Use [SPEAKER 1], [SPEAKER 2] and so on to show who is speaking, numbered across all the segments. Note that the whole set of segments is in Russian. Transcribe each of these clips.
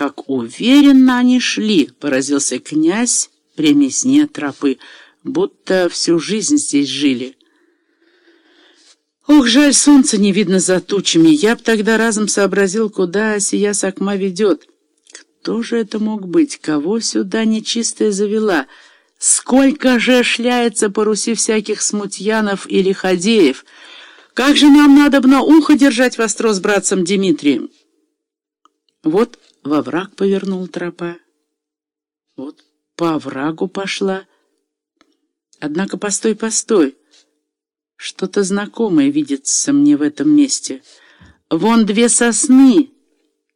[SPEAKER 1] как уверенно они шли, поразился князь при мясне тропы, будто всю жизнь здесь жили. Ох, жаль, солнца не видно за тучами. Я б тогда разом сообразил, куда сия сакма ведет. Кто же это мог быть? Кого сюда нечистая завела? Сколько же шляется по Руси всяких смутьянов или ходеев? Как же нам надо на ухо держать востро с братцем Дмитрием? Вот во враг повернул тропа. Вот по врагу пошла. Однако постой, постой. Что-то знакомое видится мне в этом месте. Вон две сосны,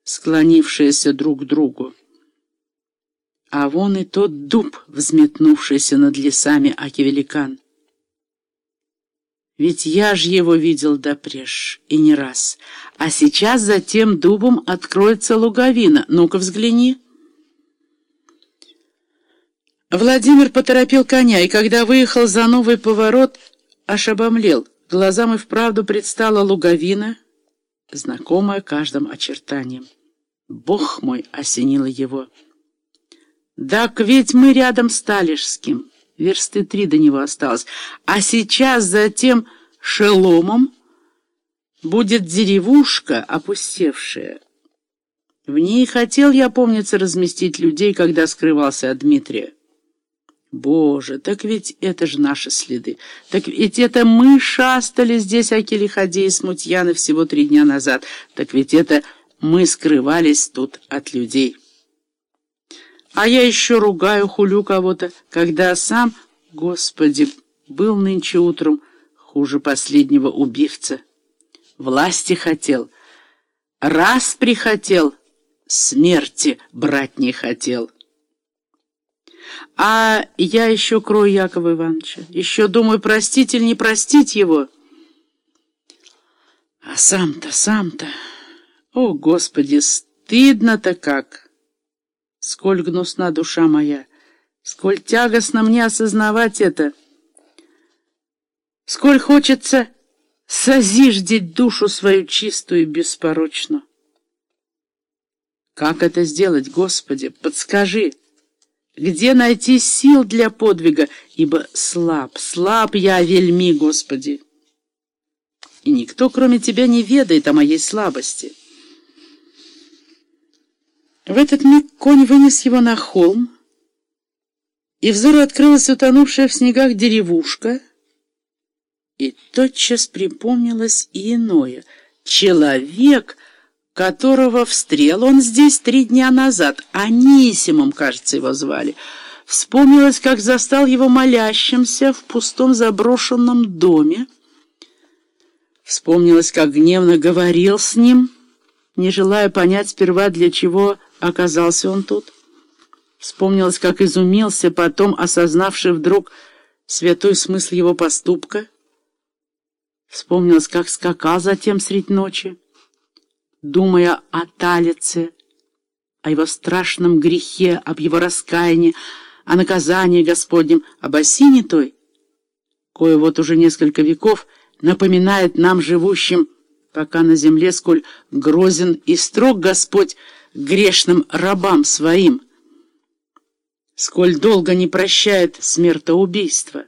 [SPEAKER 1] склонившиеся друг к другу. А вон и тот дуб, взметнувшийся над лесами Аки-великан. Ведь я ж его видел допреж, и не раз. А сейчас за тем дубом откроется луговина. Ну-ка взгляни. Владимир поторопил коня, и когда выехал за новый поворот, аж обомлел. Глазам и вправду предстала луговина, знакомая каждым очертанием. Бог мой осенило его. «Так ведь мы рядом с Талишским» версты три до него осталось. А сейчас за тем шеломом будет деревушка опустевшая. В ней хотел я, помнится, разместить людей, когда скрывался от Дмитрия. Боже, так ведь это же наши следы. Так ведь это мы шастали здесь, Акелиходе и Смутьяны, всего три дня назад. Так ведь это мы скрывались тут от людей». А я еще ругаю, хулю кого-то, когда сам, Господи, был нынче утром хуже последнего убивца. Власти хотел, раз прихотел, смерти брать не хотел. А я еще крою Якова Ивановича, еще думаю, простить или не простить его. А сам-то, сам-то, о, Господи, стыдно-то как! Сколь гнусна душа моя, сколь тягостно мне осознавать это, сколь хочется созиждить душу свою чистую и беспорочную. Как это сделать, Господи? Подскажи, где найти сил для подвига, ибо слаб, слаб я вельми, Господи. И никто, кроме Тебя, не ведает о моей слабости. В этот миг конь вынес его на холм, и взору открылась утонувшая в снегах деревушка, и тотчас припомнилось и иное. Человек, которого встрел он здесь три дня назад, Анисимом, кажется, его звали, Вспомнилось, как застал его молящимся в пустом заброшенном доме. Вспомнилось, как гневно говорил с ним, не желая понять сперва, для чего оказался он тут. Вспомнилось, как изумился, потом, осознавший вдруг святой смысл его поступка. Вспомнилось, как скакал затем средь ночи, думая о Талице, о его страшном грехе, об его раскаянии, о наказании Господнем, об осине той, кое вот уже несколько веков напоминает нам, живущим, пока на земле, сколь грозен и строг Господь грешным рабам своим, сколь долго не прощает смертоубийство.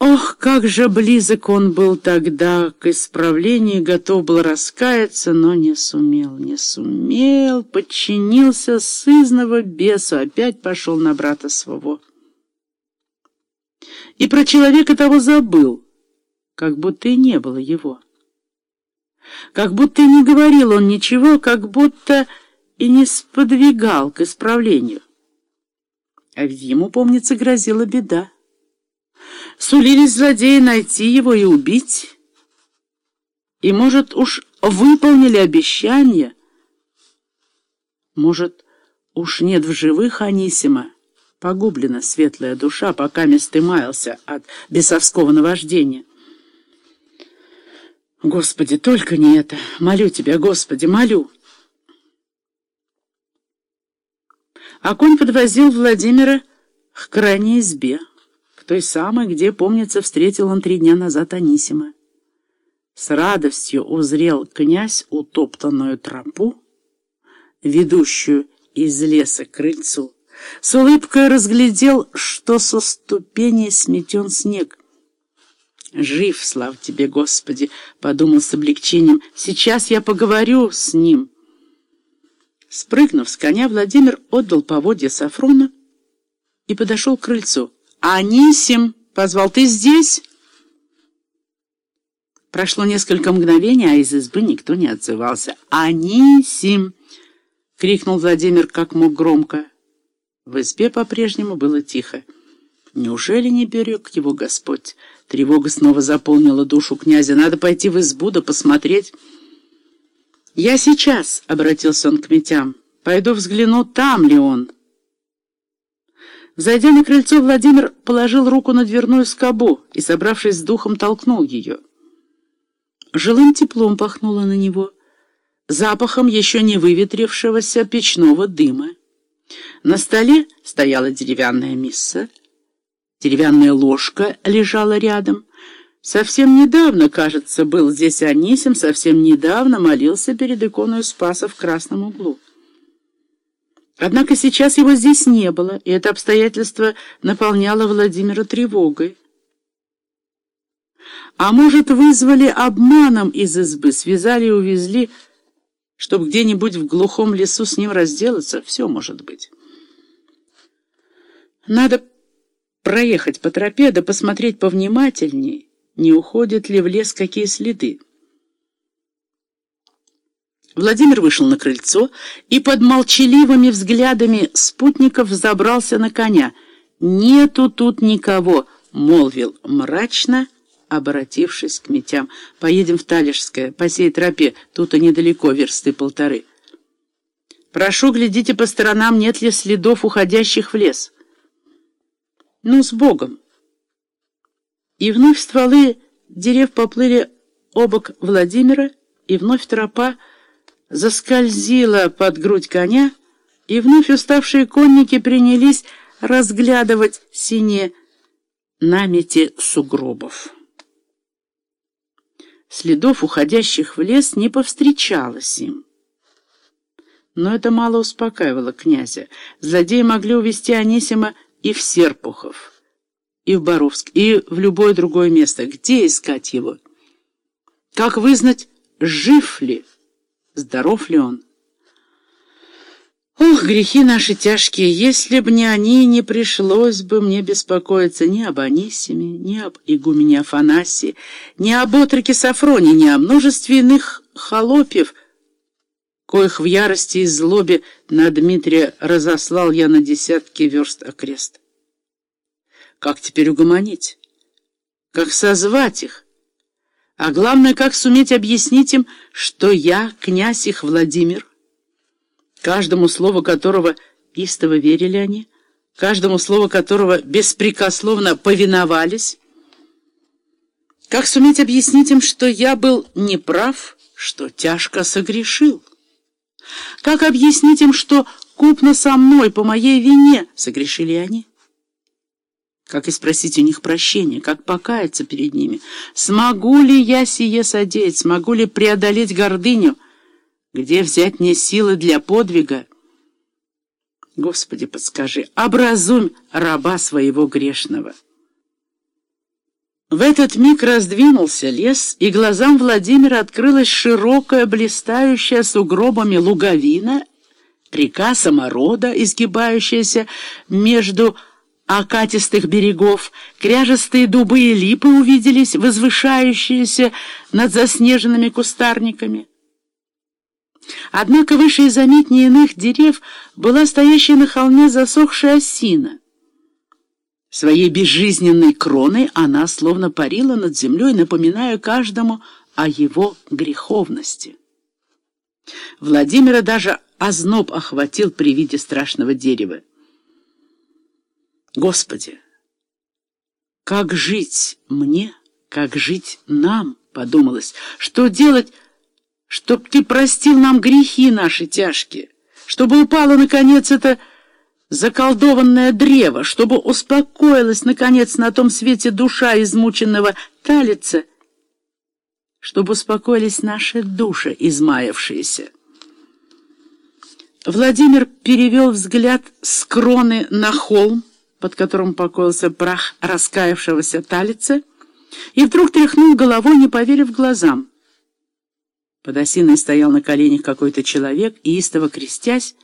[SPEAKER 1] Ох, как же близок он был тогда к исправлению, готов был раскаяться, но не сумел, не сумел, подчинился сызного бесу, опять пошел на брата своего. И про человека того забыл, как будто и не было его. Как будто и не говорил он ничего, как будто и не сподвигал к исправлению. А ведь ему, помнится, грозила беда. Сулились злодеи найти его и убить. И, может, уж выполнили обещание. Может, уж нет в живых Анисима. Погублена светлая душа, пока мест маялся от бесовского наваждения. Господи, только не это. Молю тебя, Господи, молю. А конь подвозил Владимира к крайней избе, к той самой, где, помнится, встретил он три дня назад Анисима. С радостью узрел князь утоптанную тропу, ведущую из леса к крыльцу. С улыбкой разглядел, что со ступеней сметен снег. «Жив, слава тебе, Господи!» — подумал с облегчением. «Сейчас я поговорю с ним». Спрыгнув с коня, Владимир отдал поводья Сафрона и подошел к крыльцу. «Анисим!» — позвал. «Ты здесь?» Прошло несколько мгновений, а из избы никто не отзывался. «Анисим!» — крикнул Владимир как мог громко. В избе по-прежнему было тихо. Неужели не берег его Господь? Тревога снова заполнила душу князя. Надо пойти в избу да посмотреть. «Я сейчас», — обратился он к Митям, — «пойду взгляну, там ли он». Зайдя на крыльцо, Владимир положил руку на дверную скобу и, собравшись с духом, толкнул ее. Жилым теплом пахнуло на него, запахом еще не выветрившегося печного дыма. На столе стояла деревянная мисса, деревянная ложка лежала рядом. Совсем недавно, кажется, был здесь Анисим, совсем недавно молился перед иконой Спаса в красном углу. Однако сейчас его здесь не было, и это обстоятельство наполняло Владимира тревогой. А может, вызвали обманом из избы, связали и увезли, чтобы где-нибудь в глухом лесу с ним разделаться? Все может быть. Надо проехать по тропе, да посмотреть повнимательней, не уходят ли в лес какие следы. Владимир вышел на крыльцо и под молчаливыми взглядами спутников забрался на коня. «Нету тут никого», — молвил мрачно, обратившись к Митям. «Поедем в Талишское, по сей тропе, тут и недалеко, версты полторы». «Прошу, глядите по сторонам, нет ли следов, уходящих в лес». «Ну, с Богом!» И вновь стволы дерев поплыли обок Владимира, и вновь тропа заскользила под грудь коня, и вновь уставшие конники принялись разглядывать синие намети сугробов. Следов, уходящих в лес, не повстречалось им. Но это мало успокаивало князя. Злодеи могли увести Анисима и в Серпухов, и в Боровск, и в любое другое место. Где искать его? Как вызнать, жив ли, здоров ли он? Ох, грехи наши тяжкие, если б не они, не пришлось бы мне беспокоиться ни об Анисиме, ни об игумене Афанасии, ни об отроке Сафроне, ни о множестве иных холопьев, коих в ярости и злобе на Дмитрия разослал я на десятки верст окрест. Как теперь угомонить? Как созвать их? А главное, как суметь объяснить им, что я князь их Владимир, каждому слову которого истово верили они, каждому слову которого беспрекословно повиновались, как суметь объяснить им, что я был неправ, что тяжко согрешил? Как объяснить им, что купно со мной по моей вине согрешили они? Как и спросить у них прощения, как покаяться перед ними? Смогу ли я сие содеять, смогу ли преодолеть гордыню? Где взять мне силы для подвига? Господи, подскажи, образумь раба своего грешного. В этот миг раздвинулся лес, и глазам Владимира открылась широкая, блистающая сугробами луговина, река Саморода, изгибающаяся между окатистых берегов, кряжестые дубы и липы увиделись, возвышающиеся над заснеженными кустарниками. Однако выше и заметнее иных дерев была стоящая на холме засохшая осина. Своей безжизненной кроной она словно парила над землей, напоминая каждому о его греховности. Владимира даже озноб охватил при виде страшного дерева. Господи, как жить мне, как жить нам, подумалось, что делать, чтоб ты простил нам грехи наши тяжкие, чтобы упало, наконец, это заколдованное древо, чтобы успокоилась, наконец, на том свете душа измученного талица, чтобы успокоились наши души, измаявшиеся. Владимир перевел взгляд с кроны на холм, под которым покоился прах раскаявшегося талица, и вдруг тряхнул головой, не поверив глазам. Под осиной стоял на коленях какой-то человек и, истово крестясь,